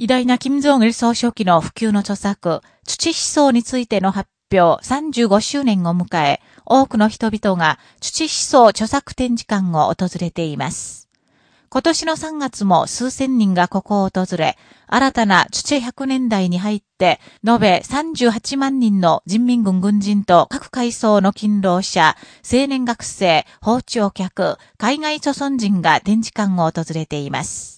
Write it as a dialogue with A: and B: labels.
A: 偉大な金正義総書記の普及の著作、土思想についての発表35周年を迎え、多くの人々が土思想著作展示館を訪れています。今年の3月も数千人がここを訪れ、新たな土100年代に入って、延べ38万人の人民軍軍人と各階層の勤労者、青年学生、包丁客、海外著存人が展示館を訪れています。